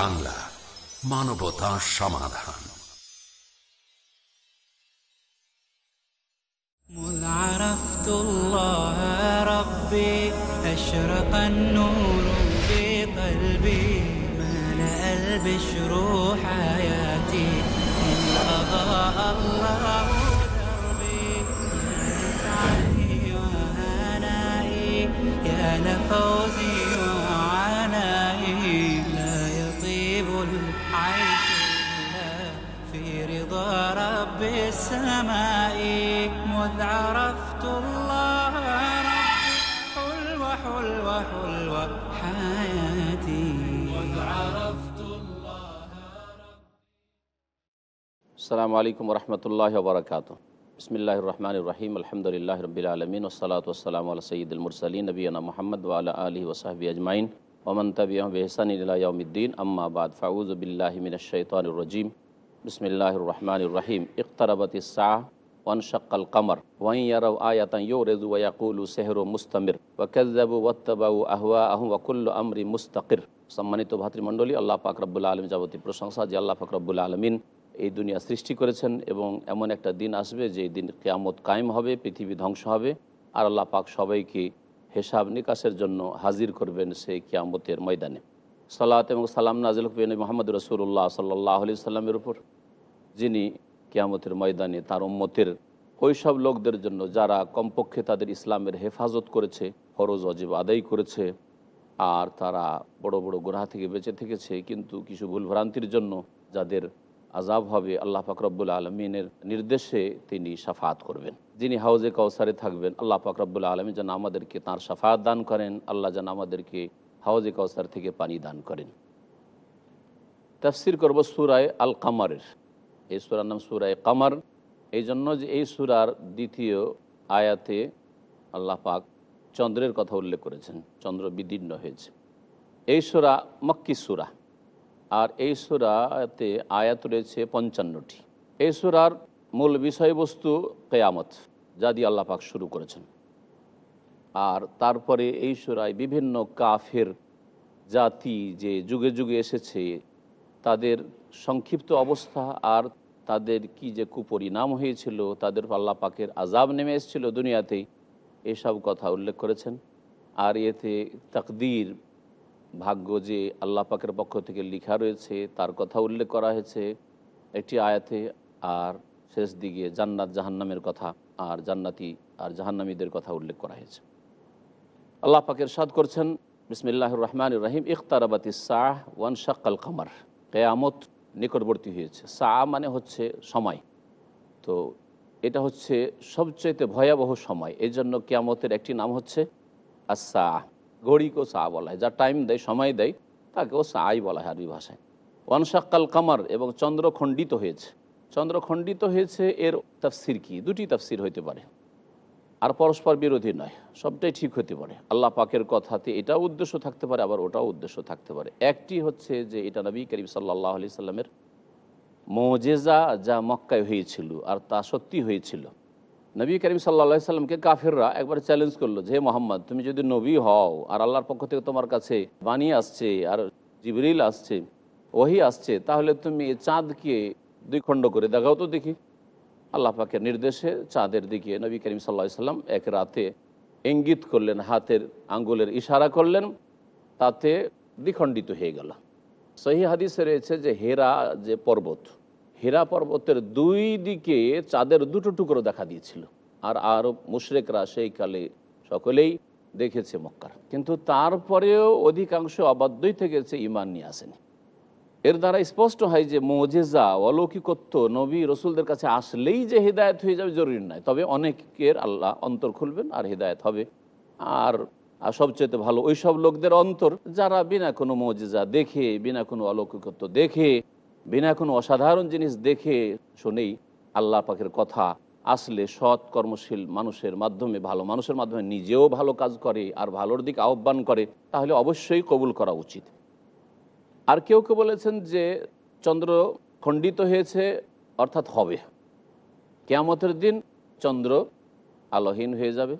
Piece TV Bangla মানবতা সমাধান مذ عرفت الله ربي أشرق النور في قلبي ملأ البشر حياتي إن أضاء الله دربي يا سعدي وهنائي يا لفوزي سمائي مذ عرفت الله ربي حلوة حلوة حلوة حياتي. مذ عرفت الله السلام عليكم ورحمة الله وبركاته. بسم الله الرحمن الرحيم. الحمد لله رب العالمين والصلاة والسلام على سيد المرسلين نبينا محمد وعلى آله وصحبه أجمعين. ومن تبعهم بإحسان إلى يوم الدين أما بعد فأعوذ بالله من الشيطان الرجيم. বিসমিল্লাহ রহমান রহিম ইকতরবত শাহ ওয়ানশাক্কাল কমর ওয়াইয়ারও আয়াতান ইউরেজু ওয়াকুলু সেহরু মুস্তমির ওয়াকাজ্জাবু ওয়াত্তাবাউ আহওয়া আহু ওয়াকুল্লু আমরি মুস্তাকির সম্মানিত ভাতৃমণ্ডলী, আল্লাহ পাক রব্বুল আলম যাবতীয় প্রশংসা যে আল্লাহ পাক রব্বুল আলমিন এই দুনিয়া সৃষ্টি করেছেন এবং এমন একটা দিন আসবে যে দিন কেয়ামত কায়েম হবে, পৃথিবী ধ্বংস হবে। আর আল্লাহ পাক সবাইকে হিসাব নিকাশের জন্য হাজির করবেন সেই কেয়ামতের ময়দানে। সালাত এবং সালাম নাজিল হুবেন মোহাম্মদ রসুল্লাহ সাল্লাহ আলি সাল্লামের উপর, যিনি কিয়ামতের ময়দানে তার উম্মতের ওই সব লোকদের জন্য যারা কমপক্ষে তাদের ইসলামের হেফাজত করেছে, ফরজ, অজীব আদায় করেছে, আর তারা বড় বড় গোড়া থেকে বেঁচে থেকেছে, কিন্তু কিছু ভুলভ্রান্তির জন্য যাদের আজাব হবে, আল্লাহ ফাকরবুল আলমিনের নির্দেশে তিনি সাফাত করবেন। যিনি হাউজে কাউসারে থাকবেন, আল্লাহ ফাকরবুল আলমী যেন আমাদেরকে তাঁর সাফাত দান করেন, আল্লাহ যেন আমাদেরকে হাউজে কাউসার থেকে পানি দান করেন। তফসির করব সুরায় আল কামারের এই সুরার নাম সুরায় কামার। এই জন্য যে এই সুরার দ্বিতীয় আয়াতে আল্লাহ পাক চন্দ্রের কথা উল্লেখ করেছেন। চন্দ্র বিদীর্ণ হয়েছে। এই সুরা মক্কি সুরা। আর এই সুরাতে আয়াত রয়েছে পঞ্চান্নটি। এই সুরার মূল বিষয়বস্তু কেয়ামত, যা দিয়ে আল্লাহ পাক শুরু করেছেন। আর তারপরে এই সুরায় বিভিন্ন কাফের জাতি যে যুগে যুগে এসেছে, তাদের সংক্ষিপ্ত অবস্থা আর তাদের কি যে কুপরিণাম হয়েছিল, তাদের আল্লাহ পাকের আজাব নেমে এসেছিল দুনিয়াতেই, এসব কথা উল্লেখ করেছেন। আর এতে তাকদির ভাগ্য যে আল্লাহ পাকের পক্ষ থেকে লিখা রয়েছে, তার কথা উল্লেখ করা হয়েছে একটি আয়াতে। আর শেষ দিকে জান্নাত জাহান্নামের কথা, আর জান্নাতি আর জাহান্নামীদের কথা উল্লেখ করা হয়েছে। আল্লাহ পাকের সাদ করছেন বিসমিল্লাহ রহমান রাহিম, ইখতারাবাতি শাহ ওয়ান শাক্কাল কামার। কেয়ামত নিকটবর্তী হয়েছে। সা মানে হচ্ছে সময়। তো এটা হচ্ছে সবচাইতে ভয়াবহ সময়। এই জন্য কেয়ামতের একটি নাম হচ্ছে আর আসা ঘড়িকেও সা বলা হয়। যা টাইম দেয়, সময় দেয়, তাকেও সাই বলা হয় আরবি ভাষায়। ওয়ানশাক্কাল কামার এবং চন্দ্র খণ্ডিত হয়েছে। চন্দ্র খণ্ডিত হয়েছে এর তাফসির কি? দুটি তাফসির হইতে পারে। আর পরস্পর বিরোধী নয়, সবটাই ঠিক হতে পারে। আল্লাহ পাকের কথাতে এটাও উদ্দেশ্য থাকতে পারে, আবার ওটাও উদ্দেশ্য থাকতে পারে। একটি হচ্ছে যে এটা নবী করিম সাল্লাহ আলি সাল্লামের মোজেজা যা মক্কায় হয়েছিল আর তা সত্যি হয়েছিল। নবী করিম সাল্লা সাল্লামকে কাফেররা একবার চ্যালেঞ্জ করল যে মোহাম্মদ, তুমি যদি নবী হও আর আল্লাহর পক্ষ থেকে তোমার কাছে বাণী আসছে আর জিবরিল আসছে, ওহি আসছে, তাহলে তুমি চাঁদকে দুই খণ্ড করে দেখাও তো দেখি। আল্লাহ পাকের নির্দেশে চাঁদের দিকে নবী করিম সাল্লা সাল্লাম এক রাতে ইঙ্গিত করলেন, হাতের আঙ্গুলের ইশারা করলেন, তাতে দ্বিখণ্ডিত হয়ে গেল। সহি হাদিসে রয়েছে যে হেরা যে পর্বত, হেরা পর্বতের দুই দিকে চাঁদের দুটো টুকরো দেখা দিয়েছিল। আর আরব মুশরেকরা সেই কালে সকলেই দেখেছে মক্কার। কিন্তু তারপরেও অধিকাংশ অবাধ্যই থেকেছে ইমান নিয়ে আসেনি। এর দ্বারা স্পষ্ট হয় যে মোজেজা, অলৌকিকত্ব নবী রসুলদের কাছে আসলেই যে হৃদায়ত হয়ে যাবে জরুরি নয়। তবে অনেকের আল্লাহ অন্তর খুলবেন আর হৃদায়ত হবে। আর আর সবচেয়ে ভালো ওই সব লোকদের অন্তর, যারা বিনা কোনো মজেজা দেখে, বিনা কোনো অলৌকিকত্ব দেখে, বিনা কোনো অসাধারণ জিনিস দেখে শুনেই আল্লাহ পাখের কথা আসলে সৎ, কর্মশীল মানুষের মাধ্যমে, ভালো মানুষের মাধ্যমে নিজেও ভালো কাজ করে আর ভালোর দিকে আহ্বান করে, তাহলে অবশ্যই কবুল করা উচিত। আর কেউ কেউ বলেছেন যে চন্দ্র খণ্ডিত হয়েছে, অর্থাৎ হবে। কেয়ামতের দিন চন্দ্র আলোহীন হয়ে যাবে।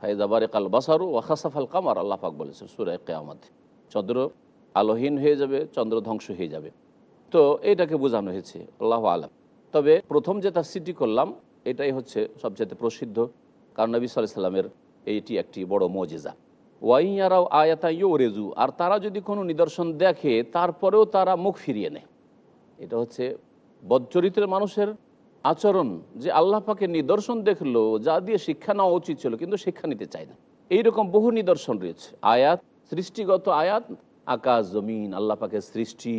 ফাইজাবারে কাল বাসারু ওয়াখাসাফাল কামার, আল্লাহ পাক বলেছেন সুরায় কেয়ামত। চন্দ্র আলোহীন হয়ে যাবে, চন্দ্র ধ্বংস হয়ে যাবে। তো এটাকে বোঝানো হয়েছে, আল্লাহ আলাম। তবে প্রথম যে তাফসিরটি করলাম, এটাই হচ্ছে সবচেয়ে প্রসিদ্ধ। কারণ নবী সাল্লামের এইটি একটি বড় মজেজা। ওয়াইয়ারাও আয়াতা ইউ রেজু আর তারা যদি কোনো নিদর্শন দেখে, তারপরেও তারা মুখ ফিরিয়ে নেয়। এটা হচ্ছে বদচরিত্রের মানুষের আচরণ, যে আল্লাহ পাকে নিদর্শন দেখল, যা দিয়ে শিক্ষা নেওয়া উচিত ছিল, কিন্তু শিক্ষা নিতে চায় না। এইরকম বহু নিদর্শন রয়েছে। আয়াত, সৃষ্টিগত আয়াত, আকাশ, জমিন, আল্লাহ পাকের সৃষ্টি,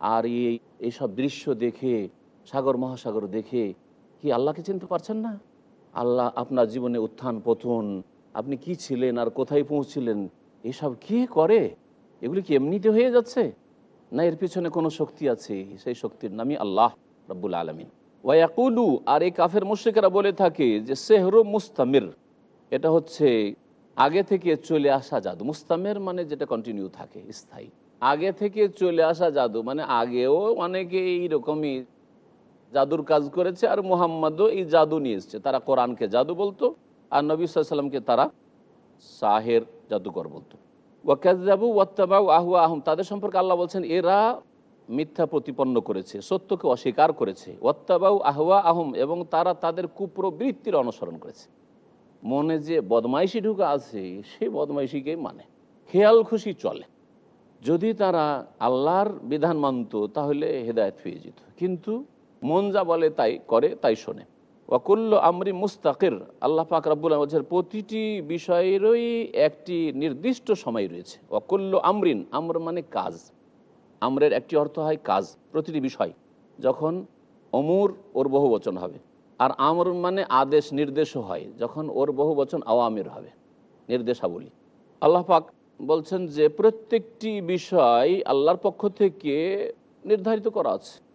আর এই, এইসব দৃশ্য দেখে, সাগর, মহাসাগর দেখে, কি আল্লাহকে চিনতে পারছেন না? আল্লাহ আপনার জীবনে উত্থান, পতন আপনি কি ছিলেন আর কোথায় পৌঁছছিলেন এসব কে করে? এগুলি কি এমনিতে হয়ে যাচ্ছে? না, এর পিছনে কোনো শক্তি আছে? সেই শক্তির নামই আল্লাহ রব্বুল আলমিন। ওয়াকুলু আর এই কাফের মুশ্রিকেরা বলে থাকে যে, সেহরো মুস্তামির। এটা হচ্ছে আগে থেকে চলে আসা জাদু। মুস্তামের মানে যেটা কন্টিনিউ থাকে, স্থায়ী। আগে থেকে চলে আসা জাদু মানে আগেও অনেকে এইরকমই জাদুর কাজ করেছে আর মুহাম্মদও এই জাদু নিয়ে এসছে। তারা কোরআনকে জাদু বলতো আর নবী সাল্লামকে তারা সাহের, জাদুকর বলতো। ওয়াকাজাবু ওয়াত্তাবাউ আহুয়া আহম তাদের সম্পর্কে আল্লাহ বলছেন, এরা মিথ্যা প্রতিপন্ন করেছে, সত্যকে অস্বীকার করেছে। ওয়াত্তাবাউ আহুয়া আহম এবং তারা তাদের কুপ্রবৃত্তির অনুসরণ করেছে। মনে যে বদমাইশি ঢুকে আছে সেই বদমাইশিকে মানে। খেয়াল খুশি চলে। যদি তারা আল্লাহর বিধান মানত, তাহলে হেদায়ত পেয়ে যেত। কিন্তু মন যা বলে তাই করে, তাই শোনে। ওয়াকুল্ল আমরি মুস্তাকির। আল্লাহ পাক আলামিন বলছেন, প্রতিটি বিষয়েরই একটি নির্দিষ্ট সময় রয়েছে। ওয়াকুল্ল আমরিন, আমর মানে কাজ। আমরের একটি অর্থ হয় কাজ, প্রতিটি বিষয়। যখন অমুর ওর বহু বচন হবে। আর আমর মানে আদেশ, নির্দেশও হয়, যখন ওর বহু বচন আওয়ামের হবে। নির্দেশাবলী। আল্লাহ পাক বলছেন যে, প্রত্যেকটি বিষয় আল্লাহর পক্ষ থেকে নির্ধারিত করা আছে।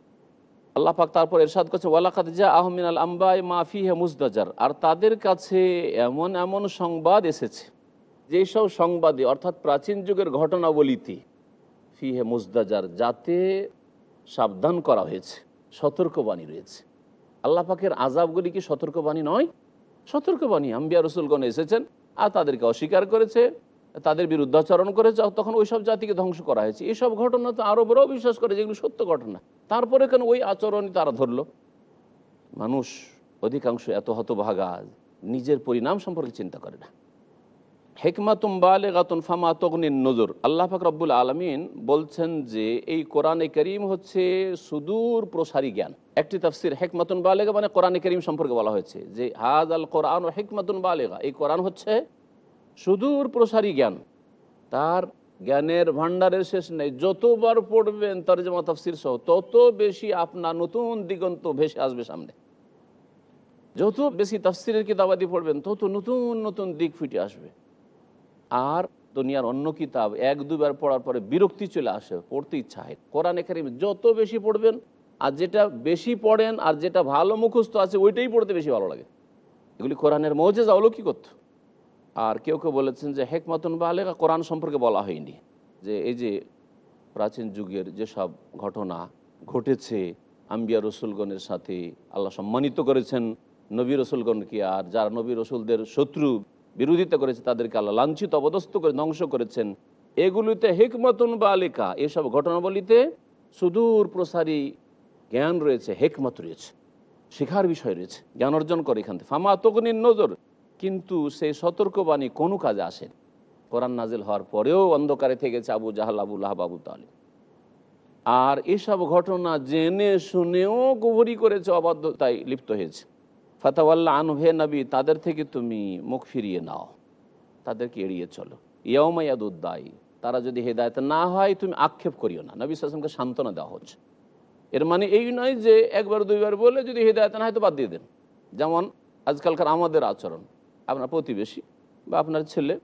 আল্লাহ পাক তারপর এরশাদ করছে ওয়ালাকাত যা আহমিন আল আম্বাই মাফি হে মুজদাজার। আর তাদের কাছে এমন এমন সংবাদ এসেছে, যেই সব সংবাদে অর্থাৎ প্রাচীন যুগের ঘটনাবলিতে ফি হে মুজদাজার যাতে সাবধান করা হয়েছে, সতর্কবাণী রয়েছে। আল্লাহ পাকের আজাবগুলি কি সতর্কবাণী নয়? সতর্কবাণী আম্বিয়া রসুলগণ এসেছেন আর তাদেরকে অস্বীকার করেছে। তাদের বিরুদ্ধাচরণ করেছে, তখন ওই সব জাতিকে ধ্বংস করা হয়েছে। এইসব ঘটনা তো আরবেরাও বিশ্বাস করে যেগুলো সত্য ঘটনা। তারপরে কেন ওই আচরণই তারা ধরলো? মানুষ অধিকাংশ এত হতভাগা, নিজের পরিণাম সম্পর্কে চিন্তা করে না। হেকমাতুম বালে গাতুন ফামা তগনিন নজর। আল্লাহ পাক রব্বুল আলমিন বলছেন যে এই কোরআনে করিম হচ্ছে সুদূর প্রসারী জ্ঞান। একটি তাফসির হেকমাতুন বালেগা মানে কোরআনে করিম সম্পর্কে বলা হয়েছে যে হাজ আল কোরআন হেকমাতুন বালেগা। এই কোরআন হচ্ছে সুদূর প্রসারী জ্ঞান, তার জ্ঞানের ভাণ্ডারের শেষ নেই। যতবার পড়বেন তার জামা তাফসির সহ, তত বেশি আপনার নতুন দিগন্ত ভেসে আসবে সামনে। যত বেশি তাফসিরের কিতাবাদি পড়বেন, তত নতুন নতুন দিক ফুটে আসবে। আর দুনিয়ার অন্য কিতাব এক দুবার পড়ার পরে বিরক্তি চলে আসে, পড়তে ইচ্ছা হয়। কোরআন কারিম যত বেশি পড়বেন, আর যেটা বেশি পড়েন, আর যেটা ভালো মুখস্থ আছে, ওইটাই পড়তে বেশি ভালো লাগে। এগুলি কোরআনের মৌজেজা, অলৌকিকত্ব। আর কেউ কেউ বলেছেন যে হেকমতন বা আলেগা কোরআন সম্পর্কে বলা হয়নি, যে এই যে প্রাচীন যুগের যেসব ঘটনা ঘটেছে, আম্বিয়া রসুলগণের সাথে আল্লাহ সম্মানিত করেছেন, নবী রসুলগণকে আর যারা নবী রসুলদের শত্রু বিরোধিতা করেছে তাদেরকে আল্লাহ লাঞ্ছিত অবদস্ত করে ধ্বংস করেছেন। এগুলিতে হেকমতন বা আলিকা এসব ঘটনাবলিতে সুদূর প্রসারী জ্ঞান রয়েছে, হেকমত রয়েছে, শেখার বিষয় রয়েছে, জ্ঞান অর্জন করে এখান থেকে। ফামা তগনির নজর কিন্তু সেই সতর্কবাণী কোনো কাজে আসেন কোরআন নাজিল হওয়ার পরেও অন্ধকারে থেকেছে আবু জাহাল, আবু লাহাব, আবু তালিব। আর এসব ঘটনা জেনে শুনেও গুভরি করেছে, অবাধ্যতায় লিপ্ত হয়েছে। ফাতাওয়াল্লা আনহে নবী, তাদের থেকে তুমি মুখ ফিরিয়ে নাও। তাদেরকে এড়িয়ে চলো। ইয়মায়াদুদ্দায়ী তারা যদি হেদায়ত না হয়, তুমি আক্ষেপ করিও না। নবী সাসমকে সান্ত্বনা দেওয়া হচ্ছে। এর মানে এই নয় যে, একবার, দুইবার বলে যদি হেদায়ত না হয়, তো বাদ দিয়ে দেন। যেমন আজকালকার আমাদের আচরণ। আপনার প্রতিবেশী বা আপনার ছেলে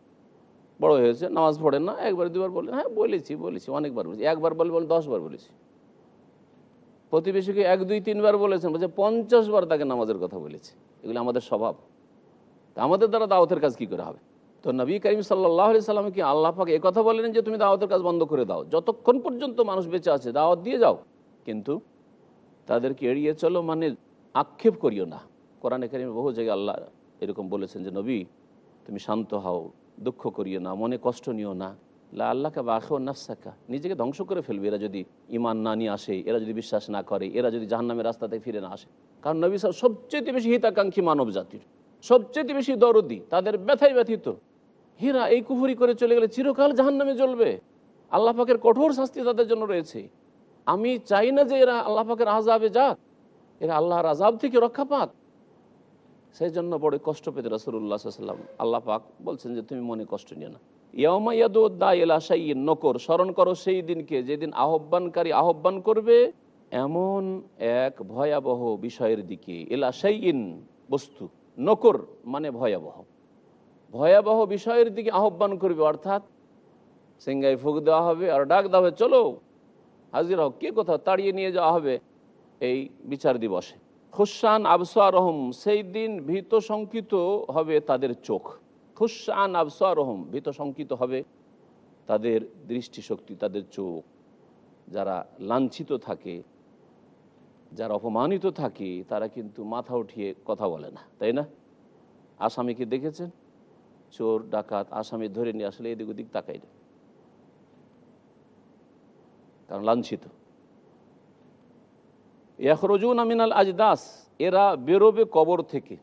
বড় হয়েছে, নামাজ পড়েন না, একবার দুবার বললেন হ্যাঁ বলেছি বলেছি, অনেকবার বলেছি, একবার বলে বলেন, দশবার বলেছি। প্রতিবেশীকে এক, দুই, তিনবার বলেছেন, বলছে পঞ্চাশ বার তাকে নামাজের কথা বলেছে। এগুলো আমাদের স্বভাব। তা আমাদের দ্বারা দাওয়াতের কাজ কি করে হবে? তো নবী করিম সাল্লাহ আলি সাল্লামকে আল্লাহ পাক কথা বলেন যে তুমি দাওয়াতের কাজ বন্ধ করে দাও? যতক্ষণ পর্যন্ত মানুষ বেঁচে আছে, দাওয়াত দিয়ে যাও। কিন্তু তাদেরকে এড়িয়ে চলো মানে আক্ষেপ করিও না। কোরআনে কারিমে বহু জায়গায় আল্লাহ এরকম বলেছেন যে, নবী, তুমি শান্ত হও, দুঃখ করিও না, মনে কষ্ট নিও না। লা আল্লাহকে বা আখেও নাফসাকা। নিজেকে ধ্বংস করে ফেলবে এরা যদি ইমান না নিয়ে আসে, এরা যদি বিশ্বাস না করে, এরা যদি জাহান্নামের রাস্তাতে ফিরে না আসে। কারণ নবী সাহেব সবচেয়ে বেশি হিতাকাঙ্ক্ষী মানব জাতির, সবচেয়ে বেশি দরদি, তাদের ব্যথায় ব্যথিত। হীরা এই কুহুরি করে চলে গেলে চিরকাল জাহান্নামে জ্বলবে। আল্লাহ পাকের কঠোর শাস্তি তাদের জন্য রয়েছে। আমি চাই না যে এরা আল্লাহ পাকের আজাবে যাক, এরা আল্লাহর আজাব থেকে রক্ষা পাক। সেই জন্য বড় কষ্ট পেতে রসুল্লাহ সাল্লাম আল্লাহ পাক বলছেন যে, তুমি মনে কষ্ট নিও না। নকর, স্মরণ করো সেই দিনকে যেদিন আহ্বানকারী আহ্বান করবে, এমন এক ভয়াবহ বিষয়ের দিকে এলা সাইয়িন বস্তু, নকর মানে ভয়াবহ। ভয়াবহ বিষয়ের দিকে আহ্বান করবে, অর্থাৎ সিঙ্গাই ফুক দেওয়া হবে আর ডাক দেওয়া হবে, চলো হাজির হোক কে কোথাও তাড়িয়ে নিয়ে যাওয়া হবে? এই বিচার দিবসে। খুসান আবসারহম, সেই দিন ভীত শঙ্কিত হবে তাদের চোখ। খুসান আবসারহম, ভীত শঙ্কিত হবে তাদের দৃষ্টিশক্তি, তাদের চোখ। যারা লাঞ্ছিত থাকে, যারা অপমানিত থাকে, তারা কিন্তু মাথা উঠিয়ে কথা বলে না, তাই না? আসামিকে দেখেছেন? চোর, ডাকাত, আসামি ধরে নিয়ে আসলে এদিক ওদিক তাকাই না। কারণ লাঞ্ছিত। ইয়াখরজুন আমিনাল আজদাস, এরা বেরোবে কবর থেকে।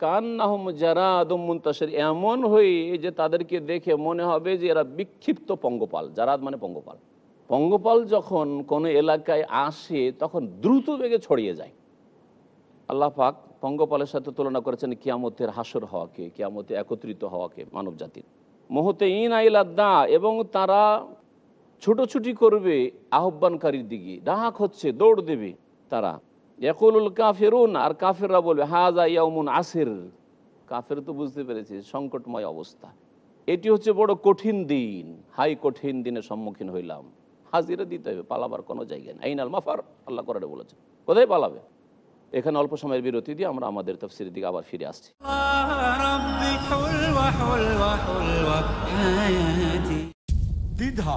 কান নাহম যারা আদম মুন্তাসের এমন হয়ে যে তাদেরকে দেখে মনে হবে যে এরা বিক্ষিপ্ত পঙ্গপাল। জারাদ মানে পঙ্গপাল। পঙ্গপাল যখন কোনো এলাকায় আসে, তখন দ্রুত বেগে ছড়িয়ে যায়। আল্লাহ পাক পঙ্গপালের সাথে তুলনা করেছেন কিয়ামতের হাসর হওয়াকে, কিয়ামতে একত্রিত হওয়াকে মানব জাতির মোহতে ইন আইলাদ্দা এবং তারা ছোটোছুটি করবে আহ্বানকারীর দিকে। ডাহাক হচ্ছে দৌড় দেবে তারা। একলুল কাফেরুন আর কাফেররা বলবে হাজা ইয়াউমুন আসের। কাফের তো বুঝতে পেরেছে সংকটময় অবস্থা। এটি হচ্ছে বড় কঠিন দিন। হাই কঠিন দিনের সম্মুখীন হইলাম। হাজিরা দিতে হবে পালাবার কোনো জায়গা নেই। আইনাল মাফার আল্লাহ করারে বলেছে কোথায় পালাবে? এখানে অল্প সময়ের বিরতি দিয়ে আমরা আমাদের তফসির দিকে আবার ফিরে আসছি। দ্বিধা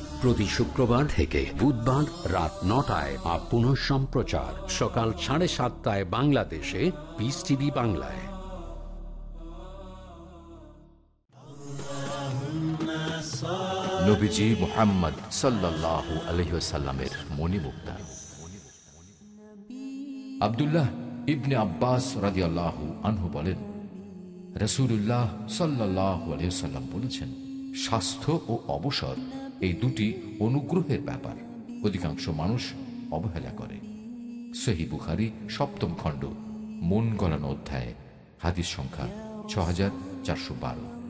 প্রতি শুক্রবার থেকে বুধবার রাত নটায় আর পুনঃ সম্প্রচার। সকাল সাড়ে সাতটায় বাংলাদেশে পিস টিভি বাংলায়। মোহাম্মদ ইবনে আব্বাস আনহু বলেন বলেছেন, স্বাস্থ্য ও অবসর এই দুটি অনুগ্রহের ব্যাপার। অধিকাংশ মানুষ অবহেলা করে। সহি বুখারি সপ্তম খণ্ড, মন গলানো অধ্যায়, হাদিস সংখ্যা ছ হাজার চারশো বারো।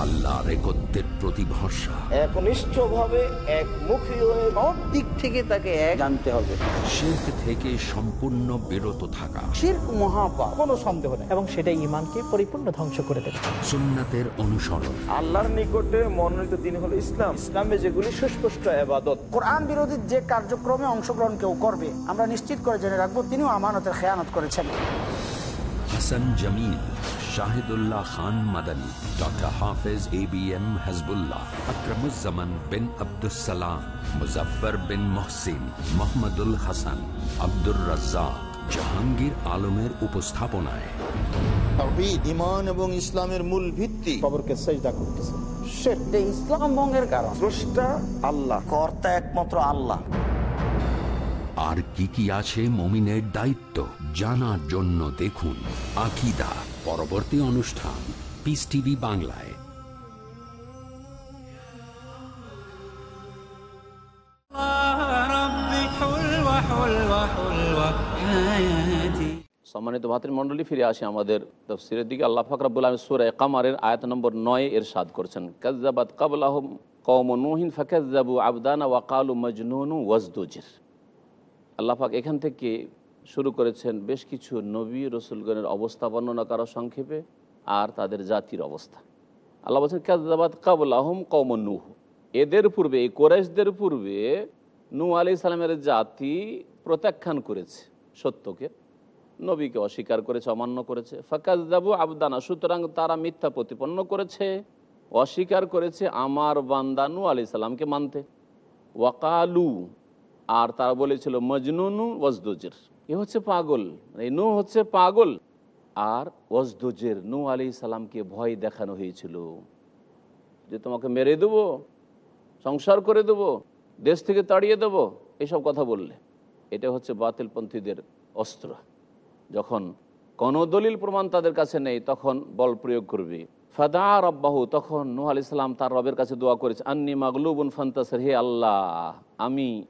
আল্লাহ রেকত্বের প্রতি ভরসা একনিষ্ঠভাবে একমুখী হয়ে সব দিক থেকে তাকে এক জানতে হবে। শিল্প থেকে সম্পূর্ণ বিরত থাকা। শির্ক মহাপাপ। কোনো সন্দেহ নেই। এবং সেটা ইমানকে পরিপূর্ণ ধ্বংস করে দেবে। সুন্নাতের অনুসরণ। আল্লাহর নিকটে মনোনীত দিন হলো ইসলাম। ইসলামে যেগুলি সুস্পষ্ট আবাদত কোরআন বিরোধী যে কার্যক্রমে অংশগ্রহণ কেউ করবে আমরা নিশ্চিত করে জেনে রাখব তিনিও আমানতের খেয়ানত করেছেন। Hasan Jamil. Shahidullah Khan Madani doctor Hafez A B M Hizbullah bin Abdus Salam Muzaffar bin Mohsin Mohammadul Hasan Abdur Razzak Jahangir আলমের উপস্থাপনায়। ইমান এবং ইসলামের মূল ভিত্তি। খবরকে সেজদা করতেছে। যে ইসলাম ভঙ্গের কারণ। স্রষ্টা আল্লাহ। কর্তা একমাত্র আল্লাহ। আর কি কি আছে মমিনের দায়িত্ব জানার জন্য দেখুন আকিদা। পরবর্তী অনুষ্ঠান পিস টিভি বাংলায়। সম্মানিত ভাতৃমন্ডলী ফিরে আসে আমাদের তফসিরের দিকে। আল্লাহ ফাকরাবুল আলম সুরে কামারের আয়াত নম্বর নয় এর সাদ করছেন। কাজাবাদ কাবুল আহম কম নুহিন ফাকাজাবু আবদানা ওয়াকালু মজনুন ওয়াজদুজির। আল্লাহাক এখান থেকে শুরু করেছেন বেশ কিছু নবী রসুলগণের অবস্থা বর্ণনা করা সংক্ষেপে আর তাদের জাতির অবস্থা। আল্লাহ বলছেন কাজাবাদ কাবুল আহম কৌমনুহ এদের পূর্বে, এই কোরাইশদের পূর্বে নূ আলি সালামের জাতি প্রত্যাখ্যান করেছে সত্যকে, নবীকে অস্বীকার করেছে, অমান্য করেছে। ফাকাজাবু আবদানা, সুতরাং তারা মিথ্যা প্রতিপন্ন করেছে, অস্বীকার করেছে আমার বান্দা নু আলি সাল্লামকে মানতে। ওয়াকালু আর তারা বলেছিল, মজনুনু ওয়াজদুজের। এ হচ্ছে পাগল। এই নু হচ্ছে পাগল। আর ওয়াজদুজের, নু আলি সালামকে ভয় দেখানো হয়েছিল। যে তোমাকে মেরে দেবো, সংসার করে দেবো, দেশ থেকে তাড়িয়ে দেবো, এসব কথা বললে। এটা হচ্ছে বাতিলপন্থীদের অস্ত্র। যখন কোনো দলিল প্রমাণ তাদের কাছে নেই, তখন বল প্রয়োগ করবে। ফাদা রব্বাহু, তখন নুহ আলি সাল্লাম তার রবের কাছে দোয়া করেছে, আন্নি মাগলুবুন ফান্তাসের, হে আল্লাহ, আমি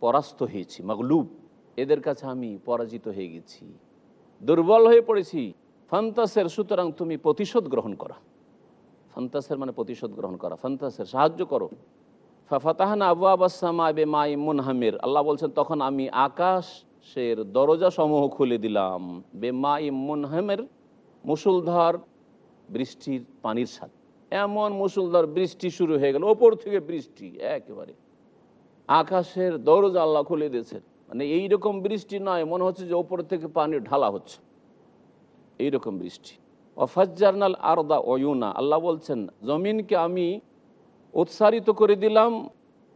পরাস্ত হয়েছি, মাগলুব। এদের কাছে আমি পরাজিত হয়ে গেছি। দুর্বল হয়ে পড়েছি। ফান্তাসের, সুতরাং তুমি প্রতিশোধ গ্রহণ করা। ফান্তাসের মানে প্রতিশোধ গ্রহণ করা। ফান্তাসের, সাহায্য করো। ফাতাহানা আবু আবাসামা বে মাই মুনহামির। আল্লাহ বলছেন, তখন আমি আকাশের দরজা সমূহ খুলে দিলাম। বে মাই মুনহামের, মুসুলধার বৃষ্টির পানির সাথে। এমন মুসুলধার বৃষ্টি শুরু হয়ে গেল। ওপর থেকে বৃষ্টি, একেবারে। আকাশের দরজা আল্লাহ খুলে দিয়েছেন। মানে এইরকম বৃষ্টি নয়, মনে হচ্ছে যে ওপর থেকে পানি ঢালা হচ্ছে। এইরকম বৃষ্টি। অফাজ্জারনাল আরদা অয়ুনা, আল্লাহ বলছেন, জমিনকে আমি উৎসারিত করে দিলাম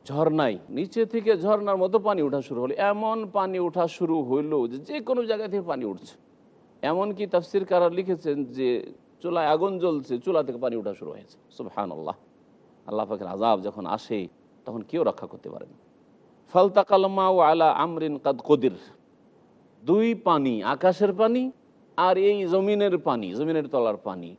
ঝর্নাই নিচে থেকে ঝর্নার মতো পানি ওঠা শুরু হলো। এমন পানি ওঠা শুরু হইল যে যে কোনো জায়গা থেকে পানি উঠছে। এমনকি তাফসির কারা লিখেছেন যে চুলায় আগুন জ্বলছে, চুলা থেকে পানি ওঠা শুরু হয়েছে। সুবহান আল্লাহ আল্লাহ পাকের আজাব যখন আসে, তখন কেউ রক্ষা করতে পারে না। ফালতা কালমা ও আলা আমরিন কাদ কদির। দুই পানি, আকাশের পানি আর এই জমিনের পানি, জমিনের তলার পানি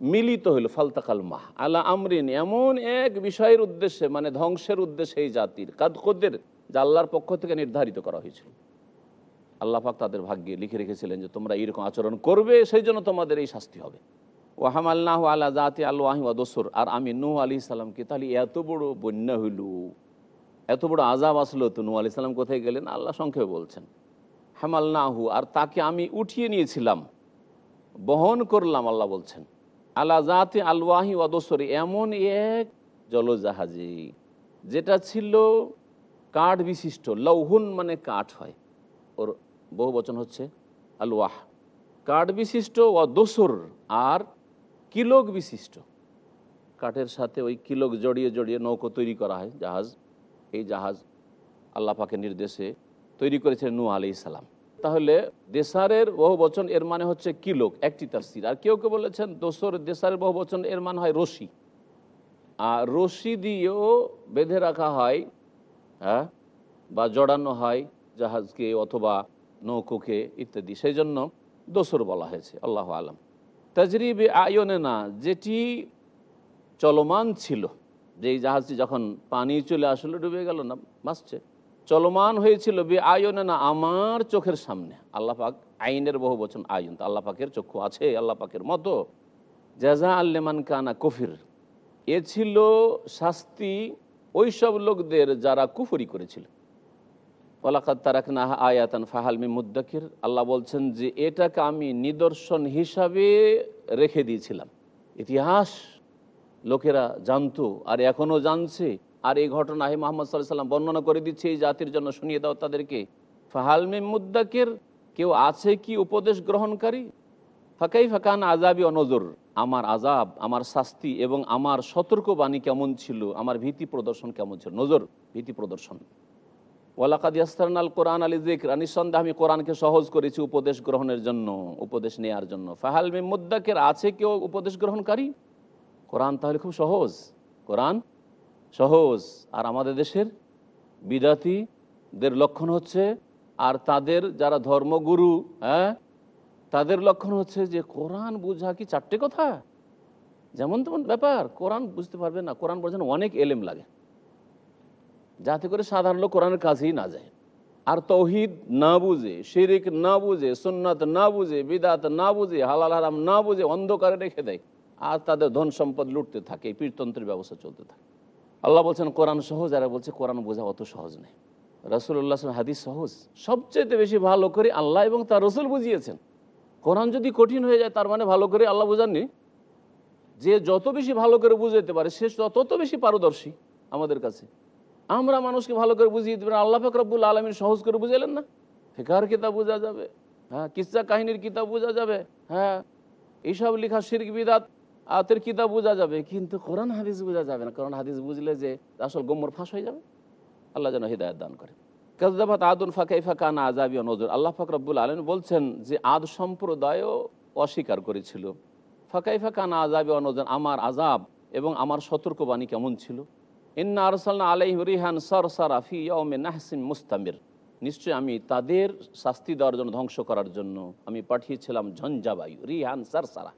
মিলিত হইল ফালতাকাল মাহ আলা আমরিন এমন এক বিষয়ের উদ্দেশ্যে মানে ধ্বংসের উদ্দেশ্যে এই জাতির কাদ কদের, যা আল্লাহর পক্ষ থেকে নির্ধারিত করা হয়েছিল। আল্লাহ পাক তাদের ভাগ্যে লিখে রেখেছিলেন যে, তোমরা এইরকম আচরণ করবে সেই জন্য তোমাদের এই শাস্তি হবে। ওয়াহামাল্লাহ আল্লাহ জাতি আল্লাহ দোসর। আর আমি নূ আলি সাল্লামকে তাহলে এত বড় বন্যা হইল। এত বড় আজাব আসলো তো নূ আলি সাল্লাম কোথায় গেলেন? আল্লাহ সংক্ষেপে বলছেন হামাল নাহু আর তাকে আমি উঠিয়ে নিয়েছিলাম, বহন করলাম, আল্লাহ বলছেন আল্লাহ জাতি আলওয়াহি ওয়াদোসরি এমন এক জলজাহাজে যেটা ছিল কাঠ বিশিষ্ট, লৌহুন মানে কাঠ হয়। ওর বহু বচন হচ্ছে আলওয়াহ। কাঠ বিশিষ্ট ও দোসর, আর কিলোক বিশিষ্ট। কাঠের সাথে ওই কিলোক জড়িয়ে জড়িয়ে নৌকো তৈরি করা হয় জাহাজ। এই জাহাজ আল্লাহ পাকের নির্দেশে তৈরি করেছেন নূ আলি সালাম। তাহলে দেশারের বহু বচন এর মানে হচ্ছে কিলোক একটি তাফসির। আর কেউ কেউ বলেছেন, দোসর দেশারের বহু বচন এর মানে হয় রশি। আর রশি দিয়েও বেঁধে রাখা হয় হ্যাঁ? বা জড়ানো হয় জাহাজকে অথবা নৌকোকে ইত্যাদি। সেই জন্য দোসর বলা হয়েছে, আল্লাহ আলম। তাজরিব আয়নে না যেটি চলমান ছিল যে এই জাহাজটি যখন পানি চলে আসলে, ডুবে গেল না বাসছে চলমান হয়েছিল বে আয়নে না, আমার চোখের সামনে। আল্লাহ পাক আইনের বহু বচন, আয়ন। তো আল্লাহ পাকের চক্ষু আছে, আল্লাহ পাকের মতো। জাজা আল্লেমান কানা কফির। এ ছিল শাস্তি ওই সব লোকদের যারা কুফরি করেছিল। ওলাকাত তারাক না আয়াতান ফাহালমি মুদ্দাকির। আল্লাহ বলছেন যে, এটাকে আমি নিদর্শন হিসাবে রেখে দিয়েছিলাম। ইতিহাস লোকেরা জানতো, আর এখনও জানছে। আর এই ঘটনা হে মোহাম্মদ সাল্লাহ সাল্লাম বর্ণনা করে দিচ্ছে, এই জাতির জন্য শুনিয়ে দাও তাদেরকে। ফাহালমি মুদ্দাকের, কেউ আছে কি উপদেশ গ্রহণকারী? ফাঁকাই ফাঁকান আজাবি অনজর আমার আজাব আমার শাস্তি এবং আমার সতর্কবাণী কেমন ছিল? আমার ভীতি প্রদর্শন কেমন ছিল? নজর, ভীতি প্রদর্শন। ওয়ালাকাদ ইয়াস্তারনাল কোরআন আলী জিক্র নিঃসন্দেহে আমি কোরআনকে সহজ করেছি উপদেশ গ্রহণের জন্য, উপদেশ নেয়ার জন্য। ফাহাল মুদ্দাকের, আছে কেউ উপদেশ গ্রহণকারী? কোরআন তাহলে খুব সহজ। কোরআন সহজ। আর আমাদের দেশের বিদাতিদের লক্ষণ হচ্ছে, আর তাদের যারা ধর্মগুরু হ্যাঁ তাদের লক্ষণ হচ্ছে যে কোরআন বোঝা কি চারটে কথা? যেমন তেমন ব্যাপার, কোরআন বুঝতে পারবে না। কোরআন বোঝানো অনেক এলেম লাগে। যাতে করে সাধারণ লোক কোরআনের কাছেই না যায়। আর তৌহিদ না বুঝে, শিরিক না বুঝে, সুন্নাত না বুঝে, বিদাত না বুঝে, হালাল হারাম না বুঝে, অন্ধকারে রেখে দেয়। আর তাদের ধন সম্পদ লুটতে থাকে পীরতন্ত্রের ব্যবস্থা চলতে থাকে। আল্লাহ বলছেন, কোরআন সহজ? আর বলছে, কোরআন বোঝা অত সহজ নেই রসুল্লাহ হাদিস সহজ। সবচেয়ে বেশি ভালো করে আল্লাহ এবং তার রসুল বুঝিয়েছেন। কোরআন যদি কঠিন হয়ে যায়, তার মানে ভালো করে আল্লাহ বোঝাননি? যে যত বেশি ভালো করে বুঝাইতে পারে, সে তত বেশি পারদর্শী আমাদের কাছে। আমরা মানুষকে ভালো করে বুঝিয়ে দিতে পারি, আল্লাহ ফকরাবুল আলমিন সহজ করে বুঝাইলেন না? ফেকার কিতাব বোঝা যাবে হ্যাঁ কিসা কাহিনীর কিতাব বোঝা যাবে হ্যাঁ এইসব লেখা শিরক, বিদাত আতের কিতাব বোঝা যাবে, কিন্তু কোরআন হাদিস বোঝা যাবে না। কোরআন হাদিস বুঝলে যে আসল গোমর ফাঁস হয়ে যাবে। আল্লাহ যেন হৃদায়ত দান করে। কাজদাবাত আদুন ফাঁকাই ফাঁকা না আজাবি নজর। আল্লাহ ফাকরাবুল আলম বলছেন যে আদ সম্প্রদায়ও অস্বীকার করেছিল। ফাঁকাই ফাঁকা না আজাবি নজর, আমার আজাব এবং আমার সতর্কবাণী কেমন ছিল? ইন্না আরসালনা আলাই রিহান সর সারাফি ইয়মে নাহসিন মুস্তামির। নিশ্চয় আমি তাদের শাস্তি দেওয়ার জন্য, ধ্বংস করার জন্য আমি পাঠিয়েছিলাম ঝঞ্ঝাবায়ু, রিহান সারসারা।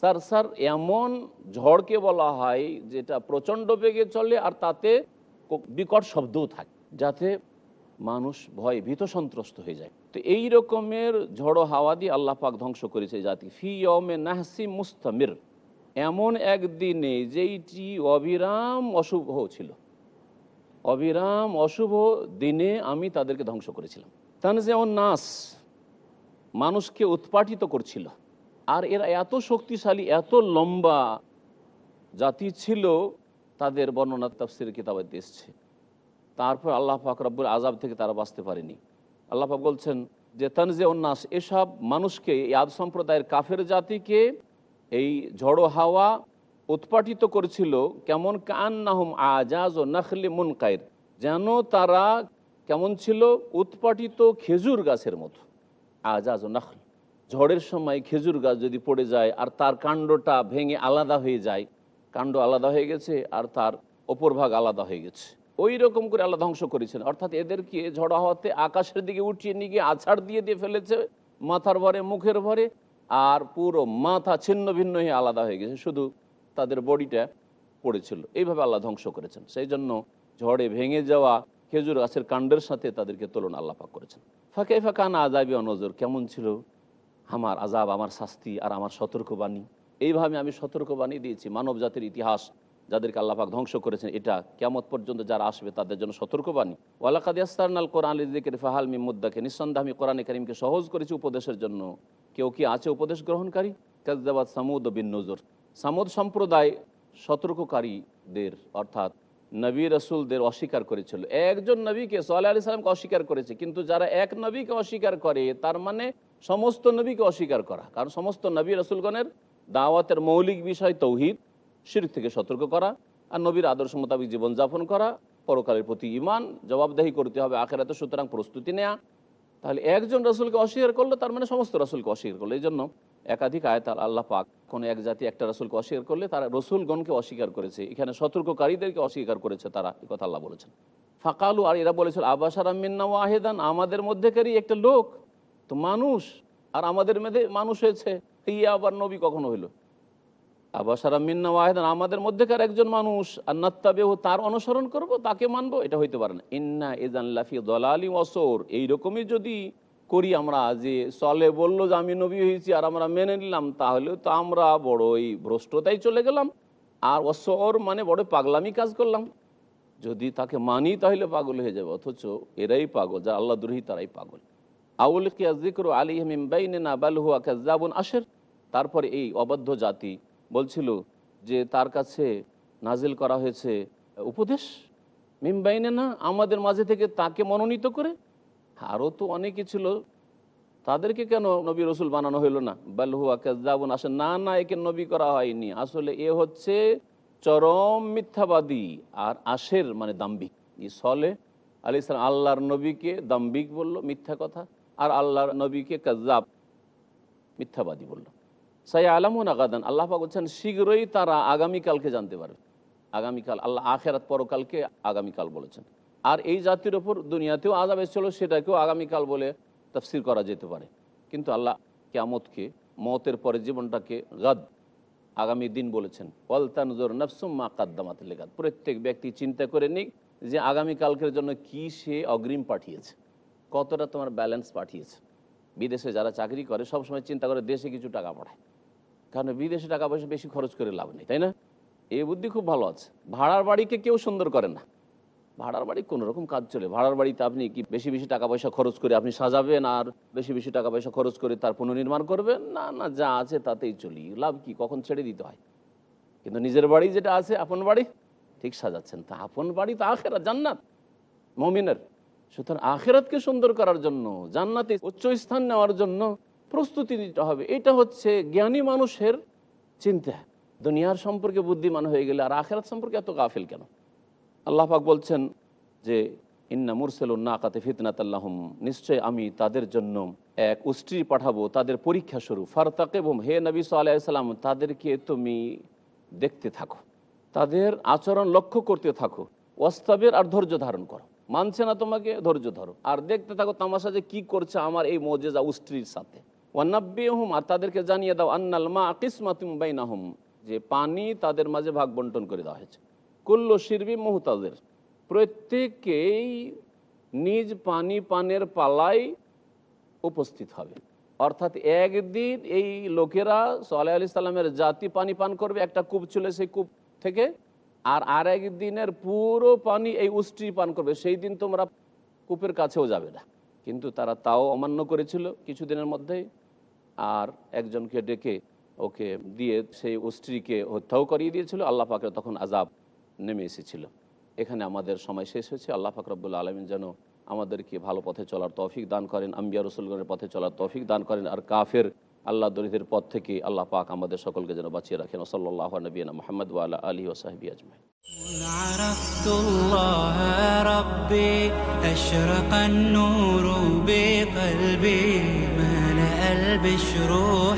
সারসার এমন ঝড়কে বলা হয় যেটা প্রচণ্ড বেগে চলে আর তাতে বিকট শব্দও থাকে, যাতে মানুষ ভয় ভীত সন্ত্রস্ত হয়ে যায়। তো এই রকমের ঝড়ো হাওয়া দিয়ে আল্লাহ পাক ধ্বংস করেছে জাতি ফি ইয়মে নাহসি মুস্তামির। এমন একদিনে যেইটি অবিরাম অশুভ ছিল। অবিরাম অশুভ দিনে আমি তাদেরকে ধ্বংস করেছিলাম। তাহলে যেমন নাস মানুষকে উৎপাটিত করছিল। আর এরা এত শক্তিশালী, এত লম্বা জাতি ছিল, তাদের বর্ণনা তাফসির কিতাবে এসছে তারপর আল্লাহ পাক রব্বুল আজাব থেকে তারা বাঁচতে পারেনি। আল্লাহ পাক বলছেন, যে তানজে উন্নাস এসব মানুষকে, এই আদ সম্প্রদায়ের কাফের জাতিকে এই ঝড়ো হাওয়া উৎপাটিত করেছিল, কেমন কান নাহম আজাজ ও নখলি মুনকায়ের যেন তারা কেমন ছিল, উৎপাটিত খেজুর গাছের মতো। আজাজ ও নখল। ঝড়ের সময় খেজুর গাছ যদি পড়ে যায় আর তার কাণ্ডটা ভেঙে আলাদা হয়ে যায়, কাণ্ড আলাদা হয়ে গেছে আর তার ওপর ভাগ আলাদা হয়ে গেছে। ওই রকম করে আল্লাহ ধ্বংস করেছেন। অর্থাৎ এদেরকে ঝড় হওয়াতে আকাশের দিকে উঠিয়ে নিয়ে গিয়ে আছাড় দিয়ে দিয়ে ফেলেছে, মাথার ভরে, মুখের ভরে আর পুরো মাথা ছিন্ন ভিন্ন হয়ে আলাদা হয়ে গেছে। শুধু তাদের বডিটা পড়েছিল। এইভাবে আল্লাহ ধ্বংস করেছেন। সেই জন্য ঝড়ে ভেঙে যাওয়া খেজুর গাছের কাণ্ডের সাথে তাদেরকে তুলনা আল্লাহ পাক করেছেন। ফাঁকে ফাঁকা না আজাবি অনজর কেমন ছিল? আমার আজাব আমার শাস্তি আর আমার সতর্কবাণী। এইভাবে আমি সতর্কবাণী দিয়েছি মানব জাতির ইতিহাস, যাদেরকে আল্লাপাক ধ্বংস করেছেন, এটা কেমত পর্যন্ত যারা আসবে তাদের জন্য সতর্কবাণী। ওয়ালাকাদিয়াস্তারনাল কোরআন দিকের ফাহাল মিমুদ্দাকে নিঃসন্দেহ আমি কোরআন করিমকে সহজ করেছি উপদেশের জন্য। কেউ কি আছে উপদেশ গ্রহণকারী? কাজদাবাদ সামুদ বিন নজর। সামুদ সম্প্রদায় সতর্ককারীদের, অর্থাৎ নবী রসুলদের অস্বীকার করেছিল। একজন নবীকে সোয়াল আলি সাল্লামকে অস্বীকার করেছে, কিন্তু যারা এক নবীকে অস্বীকার করে, তার মানে সমস্ত নবীকে অস্বীকার করা। কারণ সমস্ত নবী রসুলগণের দাওয়াতের মৌলিক বিষয় তৌহিদ শির থেকে সতর্ক করা আর নবীর আদর্শ মোতাবিক জীবনযাপন করা, পরকালের প্রতি ইমান জবাবদাহি করতে হবে, আখেরাতে সুতরাং প্রস্তুতি নেয়া। তাহলে একজন রসুলকে অস্বীকার করল, তার মানে সমস্ত রসুলকে অস্বীকার করল। এই জন্য একাধিক আয়ত আল্লাহ পাক কোনো এক জাতি একটা রসুলকে অস্বীকার করলে তারা রসুলগণকে অস্বীকার করেছে। এখানে সতর্ককারীদেরকে অস্বীকার করেছে তারা, এই কথা আল্লাহ বলেছেন। ফাকালু, আর এরা বলেছিল আবাসার আমিন্না ওয়াহেদান, আমাদের মধ্যেকারই একটা লোক তো মানুষ, আর আমাদের মধ্যে মানুষ হয়েছে। এই আবার নবী কখনো হইল? আবাসারা মিন্না ওয়াহেদান, আমাদের মধ্যেকার একজন মানুষ, আর নাত্তাবেহ তার অনুসরণ করব, তাকে মানব, এটা হইতে পারে না। ইন্না এজান লাফি দলালি অসর এইরকমই যদি করি আমরা যে চলে বলল যে আমি নবী হয়েছি আর আমরা মেনে নিলাম, তাহলে তো আমরা বড়ই ভ্রষ্টতাই চলে গেলাম। আর অসর মানে বড় পাগলামি কাজ করলাম। যদি তাকে মানি তাহলে পাগল হয়ে যাবে, অথচ এরাই পাগল যা আল্লাহ দ্রোহী তারাই পাগল। আউল জিক্র আলী আশের। তারপরে এই অবাধ্য জাতি বলছিল যে তার কাছে নাজিল করা হয়েছে উপদেশ। মিমবাইনে না আমাদের মাঝে থেকে তাকে মনোনীত করে। আরও তো অনেকে ছিল। তাদেরকে কেন নবী রসুল বানানো হইল না? বালহুয়া কাজাবুন আসে না না, একে নবী করা হয়নি। আসলে এ হচ্ছে চরম মিথ্যাবাদী আর আশের মানে দাম্বিক ই সলে আলি ইসলাম আল্লাহর নবীকে দাম্বিক বলল, মিথ্যা কথা। আর আল্লাহর নবীকে কাজাব মিথ্যাবাদী বলল। সাই আলামুন আগাদান আল্লাহ বলছেন, শীঘ্রই তারা আগামীকালকে জানতে পারবে। আগামীকাল, আল্লাহ আখেরাত পরকালকে আগামীকাল বলেছেন। আর এই জাতির ওপর দুনিয়াতেও আজাব এসেছিল, সেটাকেও আগামীকাল বলে তফসির করা যেতে পারে। কিন্তু আল্লাহ কেয়ামতকে, মতের পরে জীবনটাকে গাদ, আগামী দিন বলেছেন ওয়ালতানজোর নফসুম্মা কাদ্দামাত লেগাত প্রত্যেক ব্যক্তি চিন্তা করে নিক যে আগামীকালকের জন্য কি সে অগ্রিম পাঠিয়েছে। কতটা তোমার ব্যালেন্স পাঠিয়েছে? বিদেশে যারা চাকরি করে, সবসময় চিন্তা করে দেশে কিছু টাকা পাঠায়। কারণ বিদেশে টাকা পয়সা বেশি খরচ করে লাভ নেই, তাই না? এই বুদ্ধি খুব ভালো আছে। ভাড়ার বাড়িকে কেউ সুন্দর করে না। ভাড়ার বাড়ি কোনো রকম কাজ চলে। ভাড়ার বাড়িতে আপনি কি বেশি বেশি টাকা পয়সা খরচ করে আপনি সাজাবেন আর বেশি বেশি টাকা পয়সা খরচ করে তার পুনর্নির্মাণ করবেন? না না, যা আছে তাতেই চলি। লাভ কি? কখন ছেড়ে দিতে হয়? কিন্তু নিজের বাড়ি যেটা আছে, আপন বাড়ি, ঠিক সাজাচ্ছেন। তা আপন বাড়ি তো আখেরা জান্নাত। মমিনের। সুতরাং আখেরাতকে সুন্দর করার জন্য, জান্নাতে উচ্চ স্থান নেওয়ার জন্য প্রস্তুতি নিতে হবে। এটা হচ্ছে জ্ঞানী মানুষের চিন্তা। দুনিয়ার সম্পর্কে বুদ্ধিমান হয়ে গেলে আর আখেরাত সম্পর্কে এত গাফিল কেন? আল্লাহ পাক বলছেন যে, ইন্না মুরসেল নাকাতে ফিতনাত আল্লাহম নিশ্চয় আমি তাদের জন্য এক উষ্ট্রি পাঠাবো, তাদের পরীক্ষা শুরু ফারতাক এবং হে নবী সাল্লাম, তাদেরকে তুমি দেখতে থাকো। তাদের আচরণ লক্ষ্য করতে থাকো। ওয়াস্তাবের আর ধৈর্য ধারণ করো। মানছে না তোমাকে, ধৈর্য ধরো। আর দেখতে থাকো তামাশা যে কি করছে আমার এই মজেজা উষ্ট্রির সাথে। ওয়ান্নাব্বে হুম আর তাদেরকে জানিয়ে দাও, আন্নাল মা কিসমাতুম বাইনাহুম, যে পানি তাদের মাঝে ভাগ বন্টন করে দেওয়া হয়েছে। কুল্ল শিরবি মোহতাদের প্রত্যেকেই নিজ পানি পানের পালাই উপস্থিত হবে। অর্থাৎ একদিন এই লোকেরা সাল্লাহ আলি সাল্লামের জাতি পানি পান করবে, একটা কূপ ছিল সেই কূপ থেকে আর আর একদিনের পুরো পানি এই উষ্টি পান করবে, সেই দিন তোমরা কূপের কাছেও যাবে না। কিন্তু তারা তাও অমান্য করেছিল কিছুদিনের মধ্যেই, আর একজনকে ডেকে ওকে দিয়ে সেই উষ্ট্রিকে হত্যাও করিয়ে দিয়েছিল। আল্লাহ পাকের তখন আজাব নেমে এসেছিল। এখানে আমাদের সময় শেষ হয়েছে। আল্লাহ ফাকরবুল আলমিন যেন আমাদেরকে ভালো পথে চলার তৌফিক দান করেন, আম্বিয়া রসুলগণের পথে চলার তৌফিক দান করেন, আর কাফের আল্লাহ দরিদের পথ থেকে আল্লাহ পাক আমাদের সকলকে যেন বাঁচিয়ে রাখেন ওসল্লাহ নবীনা মোহাম্মদ ওয়ালা আলী ওসাহবি আজমাই عرفت الله ربي أشرق النور بقلبي ملأ البشر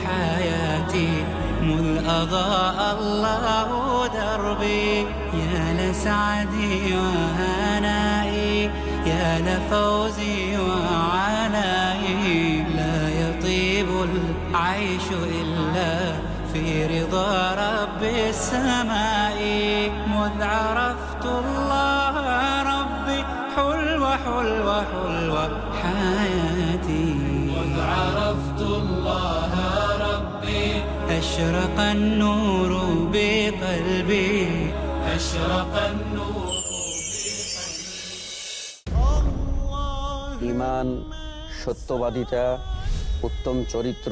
حياتي مذ أضاء الله دربي يا لسعدي وهنائي يا لفوزي وعنائي العيش إلا في رضا رب السماء مذ عرفت الله ربي حلوة حلوة حلوة حياتي مذ عرفت الله ربي أشرق النور بقلبي أشرق النور ইমান সত্যবাদিতা উত্তম চরিত্র